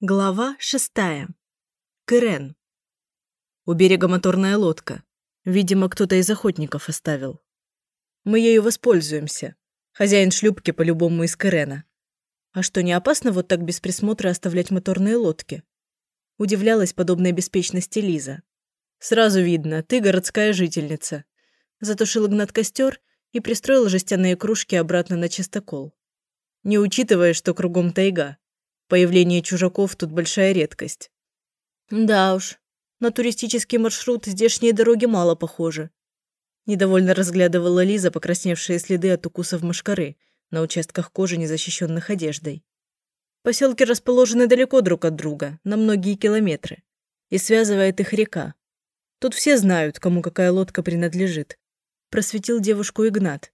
Глава шестая. Кырен. У берега моторная лодка. Видимо, кто-то из охотников оставил. Мы ею воспользуемся. Хозяин шлюпки по-любому из Кырена. А что, не опасно вот так без присмотра оставлять моторные лодки? Удивлялась подобной беспечности Лиза. Сразу видно, ты городская жительница. Затушил Игнат костер и пристроил жестяные кружки обратно на чистокол. Не учитывая, что кругом тайга. Появление чужаков тут большая редкость. Да уж, на туристический маршрут здешние дороги мало похожи. Недовольно разглядывала Лиза покрасневшие следы от укусов мошкары на участках кожи, незащищенных одеждой. Поселки расположены далеко друг от друга, на многие километры, и связывает их река. Тут все знают, кому какая лодка принадлежит. Просветил девушку Игнат.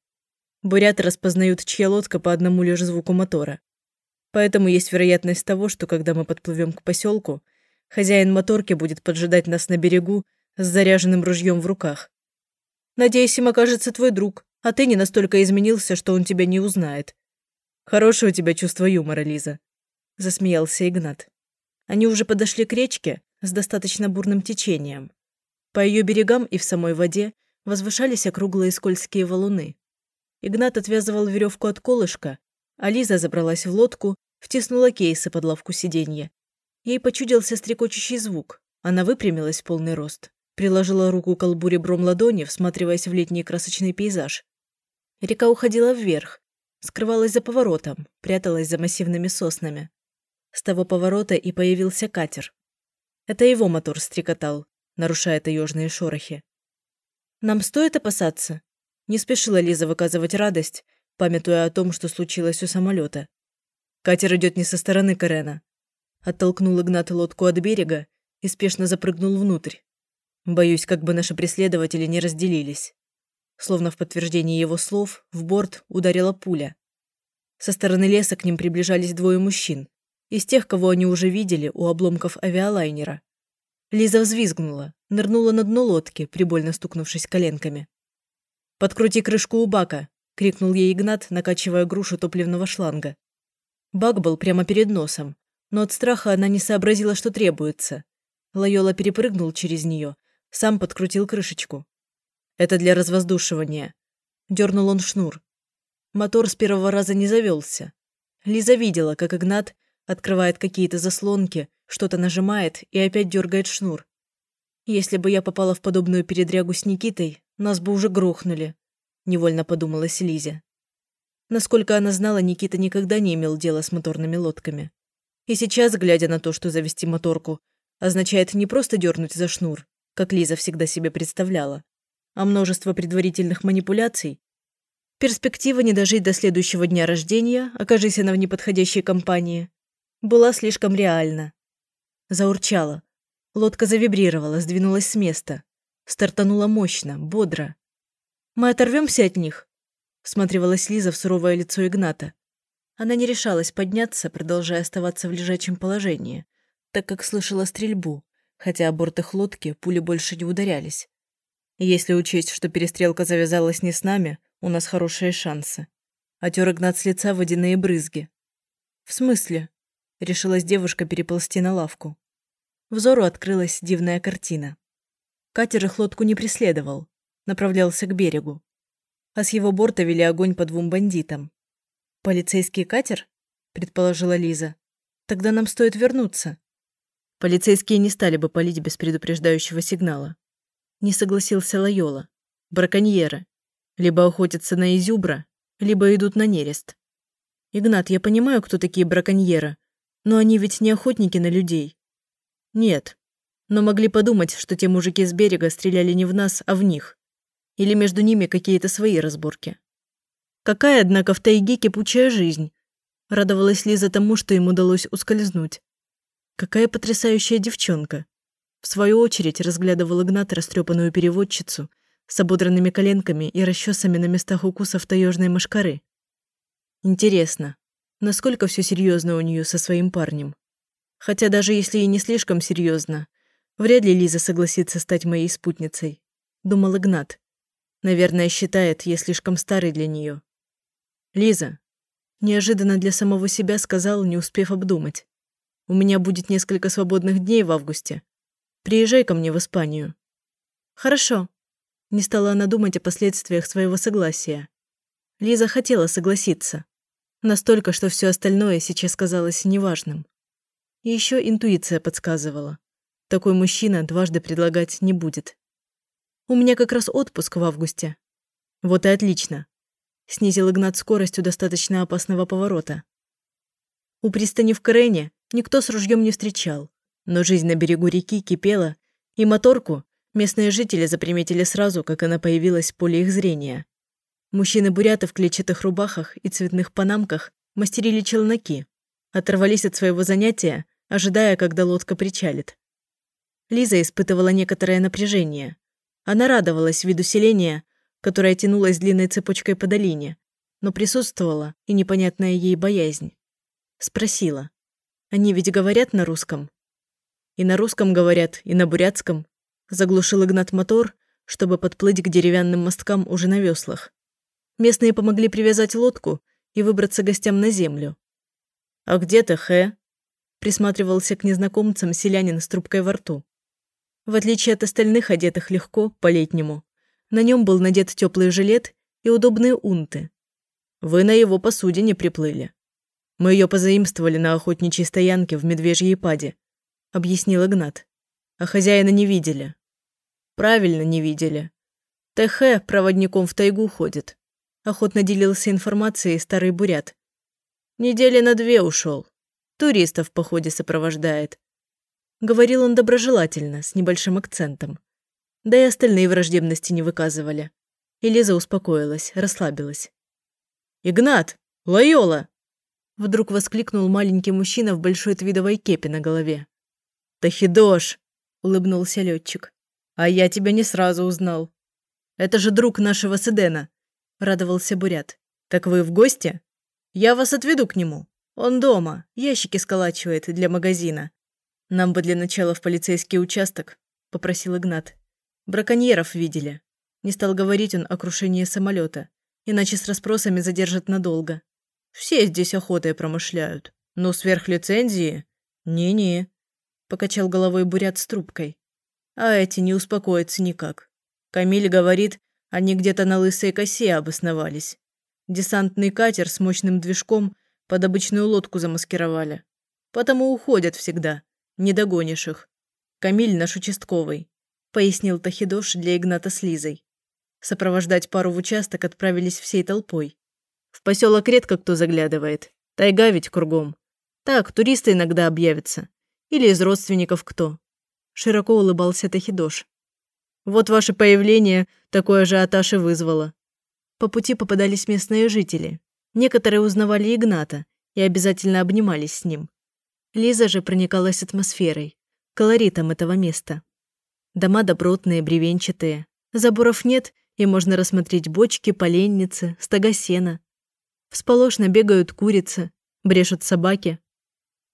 Буряты распознают, чья лодка по одному лишь звуку мотора. Поэтому есть вероятность того, что когда мы подплывем к поселку, хозяин моторки будет поджидать нас на берегу с заряженным ружьем в руках. Надеюсь, им окажется твой друг, а ты не настолько изменился, что он тебя не узнает. Хорошее у тебя чувство юмора, Лиза, засмеялся Игнат. Они уже подошли к речке с достаточно бурным течением. По ее берегам и в самой воде возвышались округлые скользкие валуны. Игнат отвязывал веревку от колышка, а Лиза забралась в лодку втиснула кейсы под лавку сиденья. Ей почудился стрекочущий звук. Она выпрямилась в полный рост, приложила руку к колбу ребром ладони, всматриваясь в летний красочный пейзаж. Река уходила вверх, скрывалась за поворотом, пряталась за массивными соснами. С того поворота и появился катер. Это его мотор стрекотал, нарушая таежные шорохи. «Нам стоит опасаться?» Не спешила Лиза выказывать радость, памятуя о том, что случилось у самолета. Катер идет не со стороны Карена. Оттолкнул Игнат лодку от берега и спешно запрыгнул внутрь. Боюсь, как бы наши преследователи не разделились. Словно в подтверждение его слов, в борт ударила пуля. Со стороны леса к ним приближались двое мужчин, из тех, кого они уже видели у обломков авиалайнера. Лиза взвизгнула, нырнула на дно лодки, прибольно стукнувшись коленками. «Подкрути крышку у бака!» – крикнул ей Игнат, накачивая грушу топливного шланга. Баг был прямо перед носом, но от страха она не сообразила, что требуется. Лайола перепрыгнул через нее, сам подкрутил крышечку. Это для развоздушивания. Дернул он шнур. Мотор с первого раза не завелся. Лиза видела, как Игнат открывает какие-то заслонки, что-то нажимает и опять дергает шнур. Если бы я попала в подобную передрягу с Никитой, нас бы уже грохнули, невольно подумала Лизе. Насколько она знала, Никита никогда не имел дела с моторными лодками. И сейчас, глядя на то, что завести моторку, означает не просто дернуть за шнур, как Лиза всегда себе представляла, а множество предварительных манипуляций, перспектива не дожить до следующего дня рождения, окажись она в неподходящей компании, была слишком реальна. Заурчала. Лодка завибрировала, сдвинулась с места. Стартанула мощно, бодро. «Мы оторвемся от них?» Всматривалась Лиза в суровое лицо Игната. Она не решалась подняться, продолжая оставаться в лежачем положении, так как слышала стрельбу, хотя о бортах лодки пули больше не ударялись. Если учесть, что перестрелка завязалась не с нами, у нас хорошие шансы. Отер Игнат с лица водяные брызги. «В смысле?» – решилась девушка переползти на лавку. Взору открылась дивная картина. Катер их лодку не преследовал, направлялся к берегу а с его борта вели огонь по двум бандитам. «Полицейский катер?» – предположила Лиза. «Тогда нам стоит вернуться». Полицейские не стали бы палить без предупреждающего сигнала. Не согласился Лайола. Браконьеры. Либо охотятся на изюбра, либо идут на нерест. Игнат, я понимаю, кто такие браконьеры, но они ведь не охотники на людей. Нет, но могли подумать, что те мужики с берега стреляли не в нас, а в них. Или между ними какие-то свои разборки. Какая, однако, в тайге кипучая жизнь. Радовалась Лиза тому, что им удалось ускользнуть. Какая потрясающая девчонка. В свою очередь разглядывал Игнат растрепанную переводчицу с ободранными коленками и расчесами на местах укусов таежной мошкары. Интересно, насколько все серьезно у нее со своим парнем. Хотя даже если и не слишком серьезно, вряд ли Лиза согласится стать моей спутницей, думал Игнат. Наверное, считает, я слишком старый для нее. Лиза. Неожиданно для самого себя сказал, не успев обдумать. У меня будет несколько свободных дней в августе. Приезжай ко мне в Испанию». «Хорошо». Не стала она думать о последствиях своего согласия. Лиза хотела согласиться. Настолько, что все остальное сейчас казалось неважным. И еще интуиция подсказывала. Такой мужчина дважды предлагать не будет. «У меня как раз отпуск в августе». «Вот и отлично», — снизил Игнат скорость у достаточно опасного поворота. У пристани в Корене никто с ружьем не встречал. Но жизнь на берегу реки кипела, и моторку местные жители заприметили сразу, как она появилась в поле их зрения. Мужчины-буряты в клетчатых рубахах и цветных панамках мастерили челноки, оторвались от своего занятия, ожидая, когда лодка причалит. Лиза испытывала некоторое напряжение. Она радовалась виду селения, которое тянулось длинной цепочкой по долине, но присутствовала и непонятная ей боязнь. Спросила. «Они ведь говорят на русском?» И на русском говорят, и на бурятском. Заглушил Игнат мотор, чтобы подплыть к деревянным мосткам уже на веслах. Местные помогли привязать лодку и выбраться гостям на землю. «А где ты, Хэ?» Присматривался к незнакомцам селянин с трубкой во рту. В отличие от остальных, одетых легко, по-летнему, на нем был надет теплый жилет и удобные унты. Вы на его посудине приплыли. Мы ее позаимствовали на охотничьей стоянке в Медвежьей паде объяснил Игнат. А хозяина не видели. Правильно не видели. ТХ проводником в тайгу ходит. Охотно делился информацией старый бурят. Недели на две ушел. Туристов походе сопровождает. Говорил он доброжелательно, с небольшим акцентом. Да и остальные враждебности не выказывали. И успокоилась, расслабилась. «Игнат! Лайола!» Вдруг воскликнул маленький мужчина в большой твидовой кепе на голове. «Тахидош!» – улыбнулся летчик. «А я тебя не сразу узнал. Это же друг нашего Седена!» – радовался Бурят. «Так вы в гости? Я вас отведу к нему. Он дома, ящики сколачивает для магазина. Нам бы для начала в полицейский участок», – попросил Игнат. «Браконьеров видели». Не стал говорить он о крушении самолета, иначе с расспросами задержат надолго. «Все здесь охотой промышляют. Но сверхлицензии? Не-не, покачал головой бурят с трубкой. А эти не успокоятся никак. Камиль говорит, они где-то на лысой косе обосновались. Десантный катер с мощным движком под обычную лодку замаскировали. Потому уходят всегда. Не догонишь их. Камиль наш участковый, пояснил Тахидош для Игната с Лизой. Сопровождать пару в участок отправились всей толпой. В поселок редко кто заглядывает. Тайга ведь кругом. Так, туристы иногда объявятся. Или из родственников кто?» Широко улыбался Тахидош. «Вот ваше появление такое ажиотаж и вызвало». По пути попадались местные жители. Некоторые узнавали Игната и обязательно обнимались с ним. Лиза же проникалась атмосферой, колоритом этого места. Дома добротные, бревенчатые. Заборов нет, и можно рассмотреть бочки, поленницы, стога сена. Всполошно бегают курицы, брешут собаки,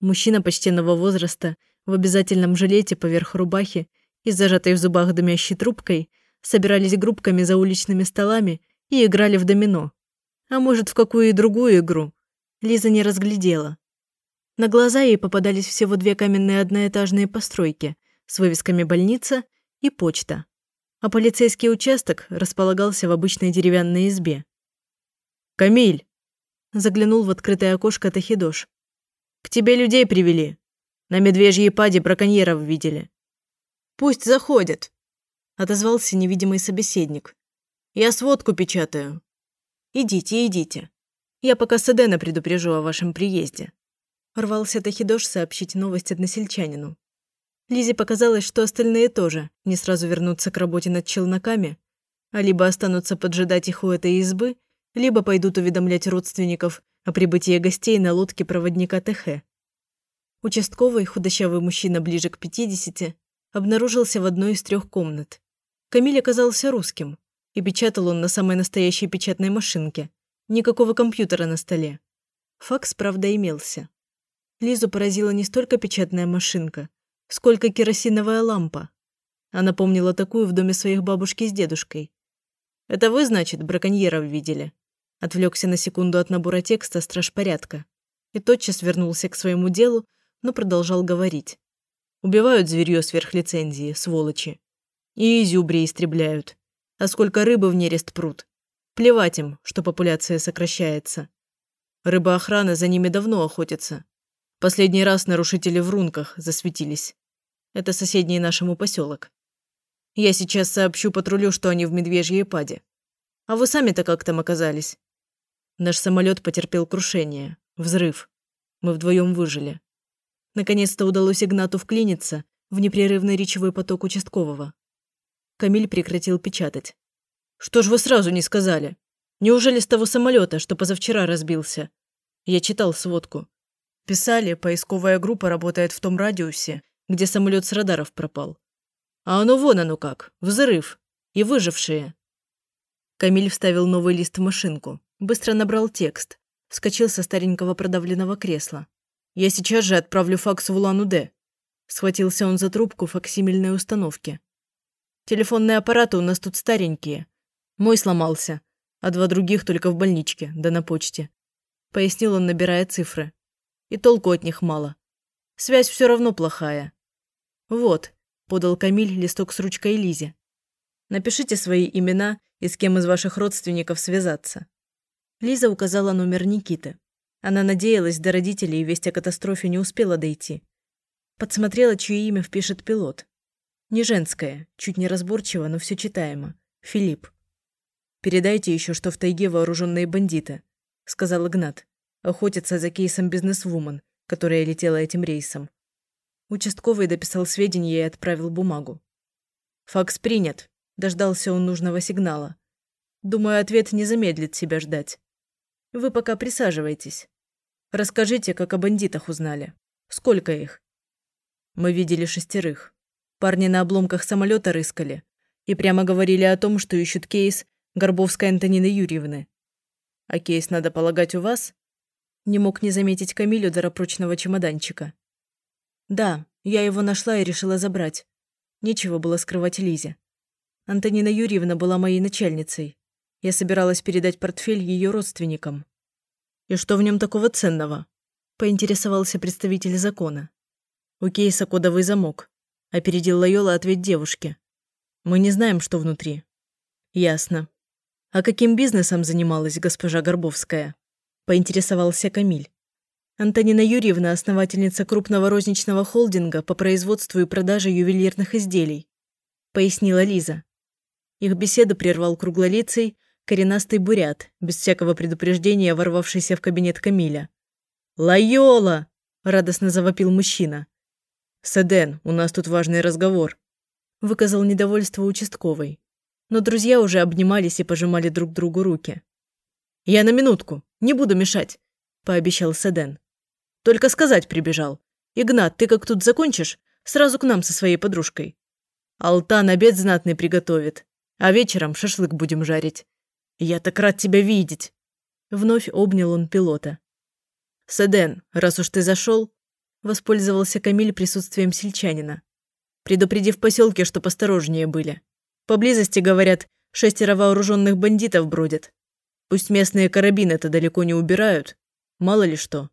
Мужчина почтенного возраста в обязательном жилете поверх рубахи и зажатой в зубах дымящей трубкой собирались группками за уличными столами и играли в домино. А может, в какую и другую игру. Лиза не разглядела. На глаза ей попадались всего две каменные одноэтажные постройки с вывесками «больница» и «почта». А полицейский участок располагался в обычной деревянной избе. «Камиль!» – заглянул в открытое окошко Тахидош. К тебе людей привели. На медвежьей паде браконьеров видели. Пусть заходят, отозвался невидимый собеседник. Я сводку печатаю. Идите, идите. Я пока Седена предупрежу о вашем приезде. Рвался Тахидош сообщить новость односельчанину. Лизе показалось, что остальные тоже не сразу вернутся к работе над челноками, а либо останутся поджидать их у этой избы, либо пойдут уведомлять родственников о прибытии гостей на лодке проводника ТХ. Участковый, худощавый мужчина ближе к 50, обнаружился в одной из трех комнат. Камиль оказался русским, и печатал он на самой настоящей печатной машинке. Никакого компьютера на столе. Факс, правда, имелся. Лизу поразила не столько печатная машинка, сколько керосиновая лампа. Она помнила такую в доме своих бабушки с дедушкой. «Это вы, значит, браконьеров видели?» Отвлекся на секунду от набора текста страж порядка и тотчас вернулся к своему делу, но продолжал говорить. Убивают зверье сверх лицензии, сволочи. И изюбри истребляют. А сколько рыбы в нерест прут. Плевать им, что популяция сокращается. Рыбоохрана за ними давно охотится. Последний раз нарушители в рунках засветились. Это соседний нашему поселок. Я сейчас сообщу патрулю, что они в Медвежьей паде. А вы сами-то как там оказались? Наш самолет потерпел крушение, взрыв. Мы вдвоем выжили. Наконец-то удалось Игнату вклиниться в непрерывный речевой поток участкового. Камиль прекратил печатать. «Что ж вы сразу не сказали? Неужели с того самолета, что позавчера разбился?» Я читал сводку. Писали, поисковая группа работает в том радиусе, где самолет с радаров пропал. А оно вон оно как, взрыв. И выжившие. Камиль вставил новый лист в машинку, быстро набрал текст, вскочил со старенького продавленного кресла. Я сейчас же отправлю факс в Улан-Удэ. Схватился он за трубку факсимильной установки. Телефонные аппараты у нас тут старенькие. Мой сломался, а два других только в больничке, да на почте. Пояснил он, набирая цифры. И толку от них мало. Связь все равно плохая. Вот, подал Камиль листок с ручкой Лизе. Напишите свои имена и с кем из ваших родственников связаться. Лиза указала номер Никиты. Она надеялась, до родителей весть о катастрофе не успела дойти. Подсмотрела, чье имя впишет пилот. Не женское, чуть неразборчиво, но все читаемо. Филипп. «Передайте еще, что в тайге вооруженные бандиты», — сказал Игнат. «Охотятся за кейсом бизнесвумен, которая летела этим рейсом». Участковый дописал сведения и отправил бумагу. «Факс принят», — дождался он нужного сигнала. «Думаю, ответ не замедлит себя ждать. Вы пока присаживайтесь. Расскажите, как о бандитах узнали. Сколько их? Мы видели шестерых. Парни на обломках самолета рыскали и прямо говорили о том, что ищут кейс Горбовской Антонины Юрьевны. А кейс, надо полагать, у вас? Не мог не заметить Камилю доропрочного чемоданчика. Да, я его нашла и решила забрать. Нечего было скрывать Лизе. Антонина Юрьевна была моей начальницей. Я собиралась передать портфель ее родственникам. «И что в нем такого ценного?» – поинтересовался представитель закона. «У кейса кодовый замок», – опередил Лайола ответ девушке. «Мы не знаем, что внутри». «Ясно. А каким бизнесом занималась госпожа Горбовская?» – поинтересовался Камиль. Антонина Юрьевна – основательница крупного розничного холдинга по производству и продаже ювелирных изделий, пояснила Лиза. Их беседу прервал круглолицый, коренастый бурят, без всякого предупреждения ворвавшийся в кабинет Камиля. «Лайола!» – радостно завопил мужчина. «Седен, у нас тут важный разговор», – выказал недовольство участковый. Но друзья уже обнимались и пожимали друг другу руки. «Я на минутку, не буду мешать», – пообещал Седен. «Только сказать прибежал. Игнат, ты как тут закончишь, сразу к нам со своей подружкой. Алтан обед знатный приготовит, а вечером шашлык будем жарить. «Я так рад тебя видеть!» Вновь обнял он пилота. «Седен, раз уж ты зашел, воспользовался Камиль присутствием сельчанина. Предупреди в поселке, что посторожнее были. Поблизости, говорят, шестеро вооруженных бандитов бродят. Пусть местные карабины-то далеко не убирают. Мало ли что.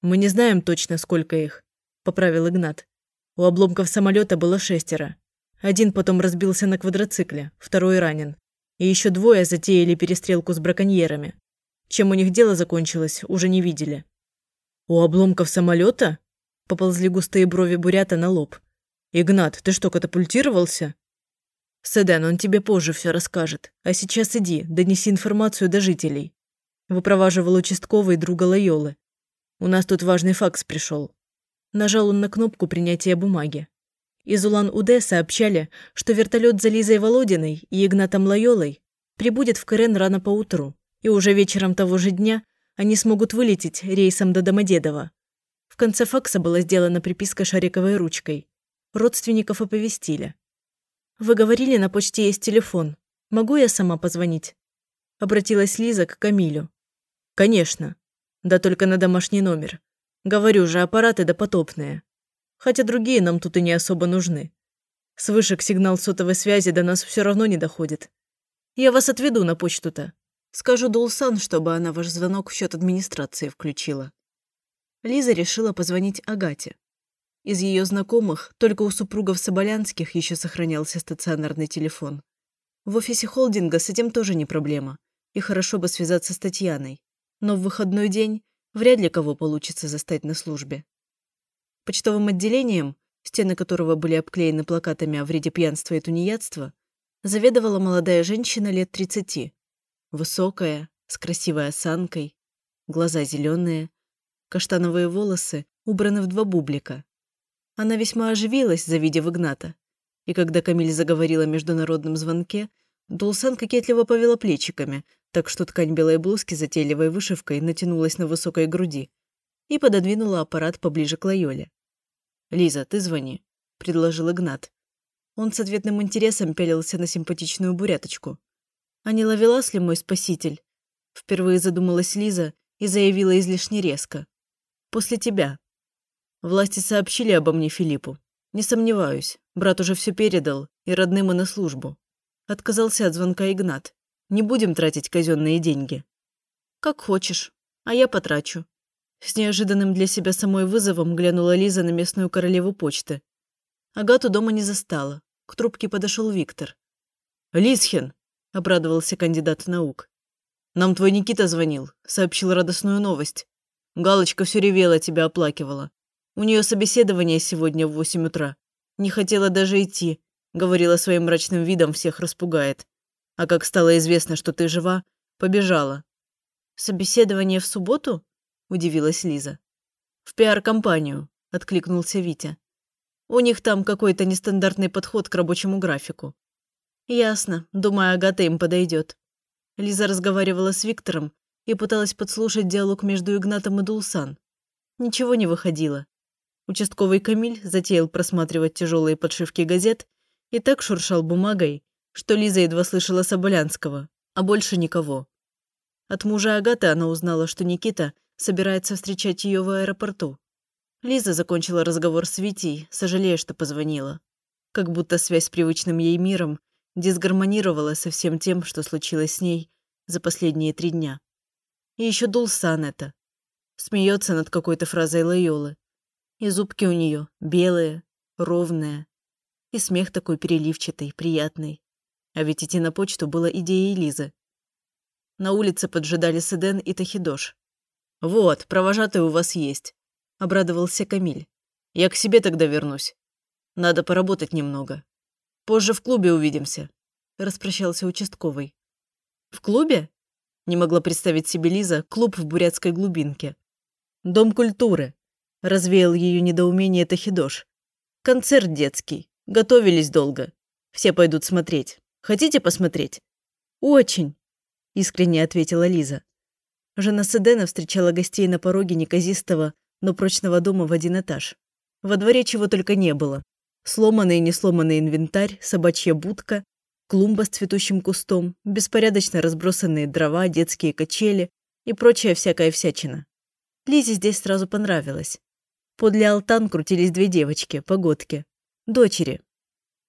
Мы не знаем точно, сколько их, поправил Игнат. У обломков самолета было шестеро. Один потом разбился на квадроцикле, второй ранен и еще двое затеяли перестрелку с браконьерами. Чем у них дело закончилось, уже не видели. «У обломков самолета?» – поползли густые брови Бурята на лоб. «Игнат, ты что, катапультировался?» «Седен, он тебе позже все расскажет. А сейчас иди, донеси информацию до жителей». Выпроваживал участковый друга Лайолы. «У нас тут важный факс пришел». Нажал он на кнопку принятия бумаги. Из Улан-Удэ сообщали, что вертолет за Лизой Володиной и Игнатом Лайолой прибудет в Кырен рано поутру, и уже вечером того же дня они смогут вылететь рейсом до Домодедово. В конце факса была сделана приписка шариковой ручкой. Родственников оповестили. «Вы говорили, на почте есть телефон. Могу я сама позвонить?» Обратилась Лиза к Камилю. «Конечно. Да только на домашний номер. Говорю же, аппараты допотопные хотя другие нам тут и не особо нужны. С вышек сигнал сотовой связи до нас все равно не доходит. Я вас отведу на почту-то. Скажу Дулсан, чтобы она ваш звонок в счет администрации включила. Лиза решила позвонить Агате. Из ее знакомых только у супругов Соболянских еще сохранялся стационарный телефон. В офисе холдинга с этим тоже не проблема, и хорошо бы связаться с Татьяной. Но в выходной день вряд ли кого получится застать на службе. Почтовым отделением, стены которого были обклеены плакатами о вреде пьянства и тунеядства, заведовала молодая женщина лет 30. Высокая, с красивой осанкой, глаза зеленые, каштановые волосы убраны в два бублика. Она весьма оживилась, завидев Игната. И когда Камиль заговорила о международном звонке, Дулсан кокетливо повела плечиками, так что ткань белой блузки затейливой вышивкой натянулась на высокой груди и пододвинула аппарат поближе к Лайоле. «Лиза, ты звони», — предложил Игнат. Он с ответным интересом пялился на симпатичную буряточку. «А не ловелас ли мой спаситель?» Впервые задумалась Лиза и заявила излишне резко. «После тебя». Власти сообщили обо мне Филиппу. Не сомневаюсь, брат уже все передал, и родным, и на службу. Отказался от звонка Игнат. Не будем тратить казенные деньги. Как хочешь, а я потрачу. С неожиданным для себя самой вызовом глянула Лиза на местную королеву почты. Агату дома не застала. К трубке подошел Виктор. «Лисхин!» – обрадовался кандидат наук. «Нам твой Никита звонил, сообщил радостную новость. Галочка все ревела, тебя оплакивала. У нее собеседование сегодня в восемь утра. Не хотела даже идти, говорила своим мрачным видом, всех распугает. А как стало известно, что ты жива, побежала. «Собеседование в субботу?» – удивилась Лиза. «В пиар-компанию», – откликнулся Витя. «У них там какой-то нестандартный подход к рабочему графику». «Ясно. Думаю, Агата им подойдет. Лиза разговаривала с Виктором и пыталась подслушать диалог между Игнатом и Дулсан. Ничего не выходило. Участковый Камиль затеял просматривать тяжелые подшивки газет и так шуршал бумагой, что Лиза едва слышала Соболянского, а больше никого. От мужа Агаты она узнала, что Никита собирается встречать ее в аэропорту. Лиза закончила разговор с Витей, сожалея, что позвонила. Как будто связь с привычным ей миром дисгармонировала со всем тем, что случилось с ней за последние три дня. И еще дул сан это. Смеется над какой-то фразой Лайолы. И зубки у нее белые, ровные. И смех такой переливчатый, приятный. А ведь идти на почту было идеей Лизы. На улице поджидали Седен и Тахидош. «Вот, провожатый у вас есть», — обрадовался Камиль. «Я к себе тогда вернусь. Надо поработать немного. Позже в клубе увидимся», — распрощался участковый. «В клубе?» — не могла представить себе Лиза клуб в бурятской глубинке. «Дом культуры», Развеял ее недоумение Тахидош. Концерт детский. Готовились долго. Все пойдут смотреть. Хотите посмотреть? Очень, искренне ответила Лиза. Жена Седена встречала гостей на пороге неказистого, но прочного дома в один этаж. Во дворе чего только не было. Сломанный и несломанный инвентарь, собачья будка, клумба с цветущим кустом, беспорядочно разбросанные дрова, детские качели и прочая всякая всячина. Лизе здесь сразу понравилось. Подле алтан крутились две девочки, погодки. Дочери.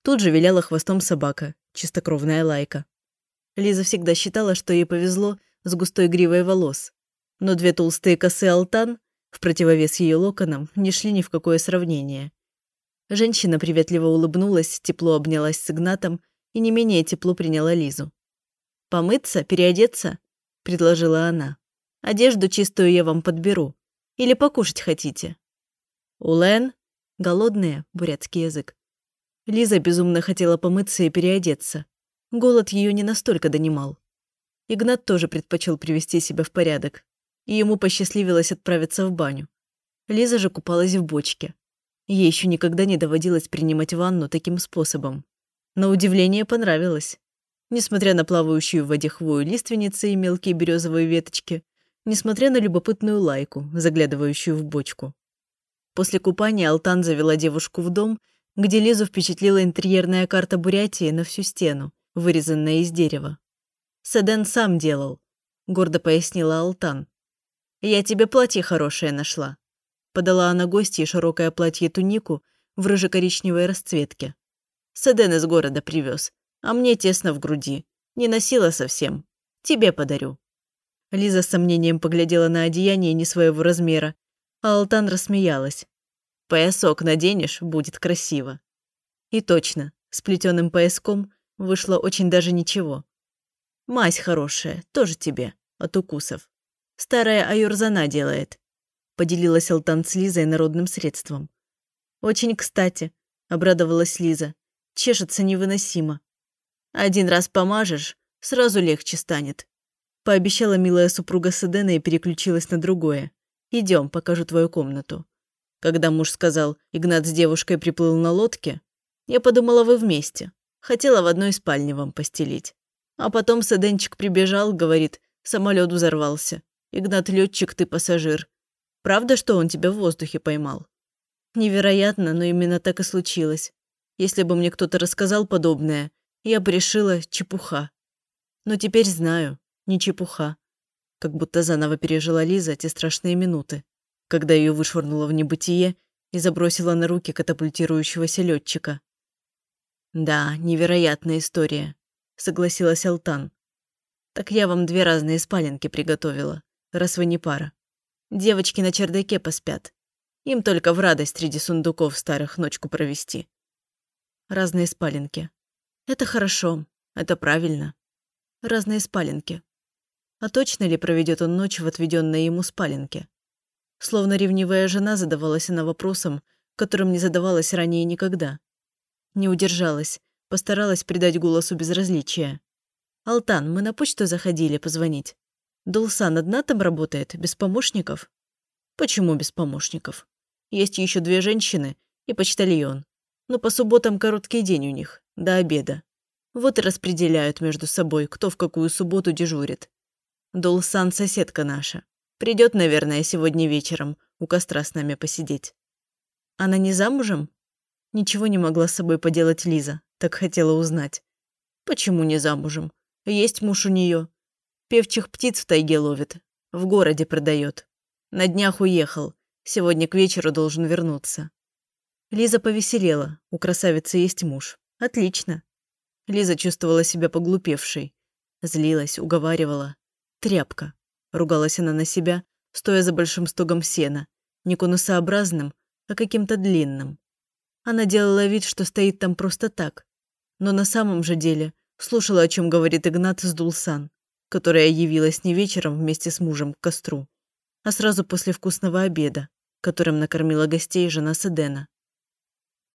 Тут же виляла хвостом собака, чистокровная лайка. Лиза всегда считала, что ей повезло с густой гривой волос. Но две толстые косы алтан, в противовес ее локонам, не шли ни в какое сравнение. Женщина приветливо улыбнулась, тепло обнялась с Игнатом и не менее тепло приняла Лизу. «Помыться, переодеться?» – предложила она. «Одежду чистую я вам подберу. Или покушать хотите?» Улен? Голодные, бурятский язык. Лиза безумно хотела помыться и переодеться. Голод ее не настолько донимал. Игнат тоже предпочел привести себя в порядок, и ему посчастливилось отправиться в баню. Лиза же купалась в бочке. Ей еще никогда не доводилось принимать ванну таким способом. На удивление понравилось. Несмотря на плавающую в воде хвою лиственницы и мелкие березовые веточки, несмотря на любопытную лайку, заглядывающую в бочку. После купания Алтан завела девушку в дом, где Лизу впечатлила интерьерная карта Бурятии на всю стену, вырезанная из дерева. «Седен сам делал», — гордо пояснила Алтан. «Я тебе платье хорошее нашла», — подала она гостье широкое платье-тунику в рыжекоричневой расцветке. «Седен из города привез, а мне тесно в груди. Не носила совсем. Тебе подарю». Лиза с сомнением поглядела на одеяние не своего размера Алтан рассмеялась. «Поясок наденешь, будет красиво». И точно, с плетеным пояском вышло очень даже ничего. Мазь хорошая, тоже тебе, от укусов. Старая Аюрзана делает. Поделилась Алтан с Лизой народным средством. Очень кстати, обрадовалась Лиза. Чешется невыносимо. Один раз помажешь, сразу легче станет. Пообещала милая супруга Седена и переключилась на другое. Идем, покажу твою комнату. Когда муж сказал, Игнат с девушкой приплыл на лодке, я подумала, вы вместе. Хотела в одной спальне вам постелить. А потом Седенчик прибежал, говорит, самолет взорвался. Игнат летчик, ты пассажир. Правда, что он тебя в воздухе поймал? Невероятно, но именно так и случилось. Если бы мне кто-то рассказал подобное, я бы решила чепуха. Но теперь знаю, не чепуха. Как будто заново пережила Лиза те страшные минуты, когда ее вышвырнуло в небытие и забросила на руки катапультирующегося летчика. Да, невероятная история согласилась Алтан. Так я вам две разные спаленки приготовила, раз вы не пара. Девочки на чердаке поспят. Им только в радость среди сундуков старых ночку провести. Разные спаленки. Это хорошо, это правильно. Разные спаленки. А точно ли проведет он ночь в отведенной ему спаленке? Словно ревнивая жена задавалась она вопросом, которым не задавалась ранее никогда. Не удержалась, Постаралась придать голосу безразличия. «Алтан, мы на почту заходили позвонить. Дулсан одна там работает, без помощников?» «Почему без помощников? Есть еще две женщины и почтальон. Но по субботам короткий день у них, до обеда. Вот и распределяют между собой, кто в какую субботу дежурит. Дулсан соседка наша. Придет, наверное, сегодня вечером у костра с нами посидеть. Она не замужем? Ничего не могла с собой поделать Лиза, так хотела узнать. Почему не замужем? Есть муж у нее. Певчих птиц в тайге ловит. В городе продает. На днях уехал. Сегодня к вечеру должен вернуться. Лиза повеселела. У красавицы есть муж. Отлично. Лиза чувствовала себя поглупевшей. Злилась, уговаривала. Тряпка. Ругалась она на себя, стоя за большим стогом сена. Не конусообразным, а каким-то длинным. Она делала вид, что стоит там просто так. Но на самом же деле слушала, о чем говорит Игнат с Дулсан, которая явилась не вечером вместе с мужем к костру, а сразу после вкусного обеда, которым накормила гостей жена Седена.